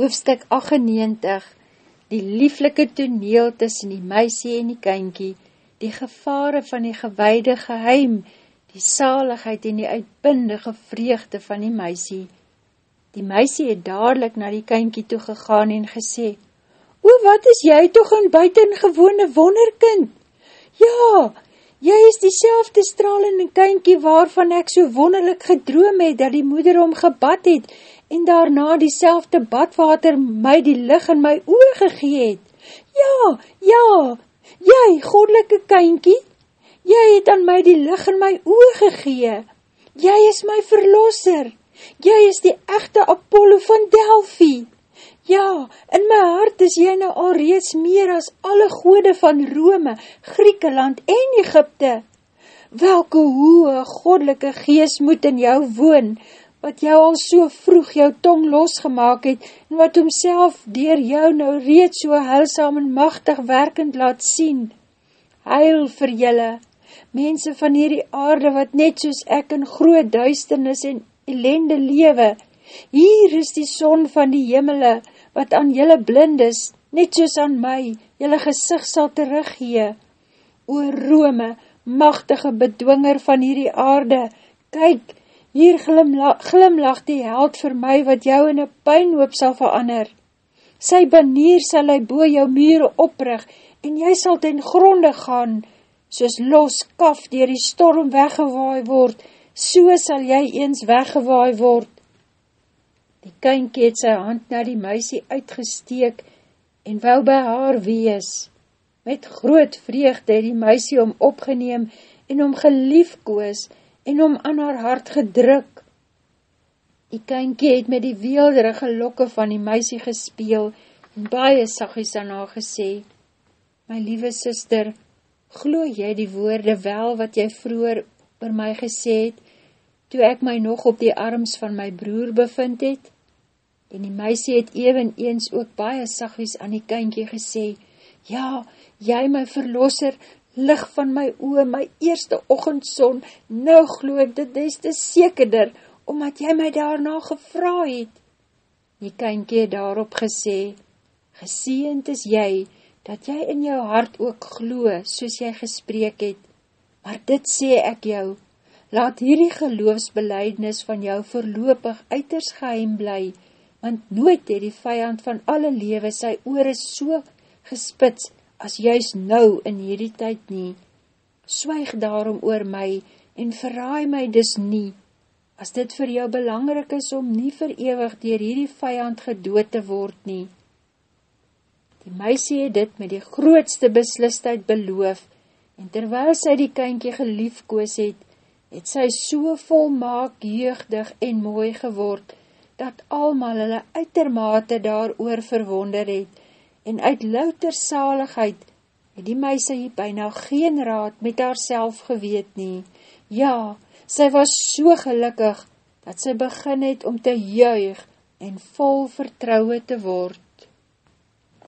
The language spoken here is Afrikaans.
Hoofstuk 98 Die lieflike toneel tussen die meisie en die kynkie, die gevare van die gewaide geheim, die saligheid en die uitbindige vreugde van die meisie. Die meisie het dadelijk na die kynkie toe gegaan en gesê, O, wat is jy toch een buitengewone wonderkind? Ja, jy is die selfde stralende kynkie waarvan ek so wonderlik gedroom het, dat die moeder om gebad het, en daarna die selfde badwater my die lig in my oor gegeet. Ja, ja, jy, godelike kynkie, jy het aan my die lig in my oor gegee. Jy is my verlosser. Jy is die echte Apollo van Delphi. Ja, in my hart is jy nou al reeds meer as alle gode van Rome, Griekeland en Egypte. Welke hoë godelike gees moet in jou woon, wat jou al so vroeg jou tong losgemaak het, en wat homself dier jou nou reeds so hulsam en machtig werkend laat sien. Heil vir julle, mense van hierdie aarde, wat net soos ek in groot duisternis en ellende lewe, hier is die son van die jimmele, wat aan julle blind is, net soos aan my, julle gezicht sal teruggee. O Rome, machtige bedwinger van hierdie aarde, kyk, Hier glimlach, glimlach die held vir my, wat jou in een pijnhoop sal verander. Sy banier sal hy boe jou mure oprig, en jy sal ten gronde gaan, soos los kaf dier die storm weggewaai word, so sal jy eens weggewaai word. Die kynkie het sy hand na die meisie uitgesteek, en wou by haar wees. Met groot vreugde het die meisie om opgeneem, en om geliefkoos, en om aan haar hart gedruk. Die kynkie het met die weelderige lokke van die meisie gespeel en baie sagies aan haar gesê, My liewe sister, glo jy die woorde wel wat jy vroeger oor my gesê het, toe ek my nog op die arms van my broer bevind het? En die meisie het even eens ook baie sagies aan die kynkie gesê, Ja, jy my verlosser, lig van my oe, my eerste ochendson, nou glo ek dit des te sekerder, omdat jy my daarna gevra het. Die kynkie daarop gesê, geseend is jy, dat jy in jou hart ook glo, soos jy gespreek het, maar dit sê ek jou, laat hierdie geloofsbeleidnis van jou voorlopig uiters geheim bly, want nooit het die vijand van alle lewe sy oore so gespits, as juist nou in hierdie tyd nie. Swyg daarom oor my en verraai my dus nie, as dit vir jou belangrik is om nie verewig dier hierdie vijand gedood te word nie. Die meisie het dit met die grootste beslistheid beloof, en terwyl sy die kynkie geliefkoos het, het sy so volmaak, jeugdig en mooi geword, dat almal hulle uitermate daar oor verwonder het, en uit louter saligheid het die meisie byna geen raad met haar geweet nie. Ja, sy was so gelukkig, dat sy begin het om te juig en vol vertrouwe te word.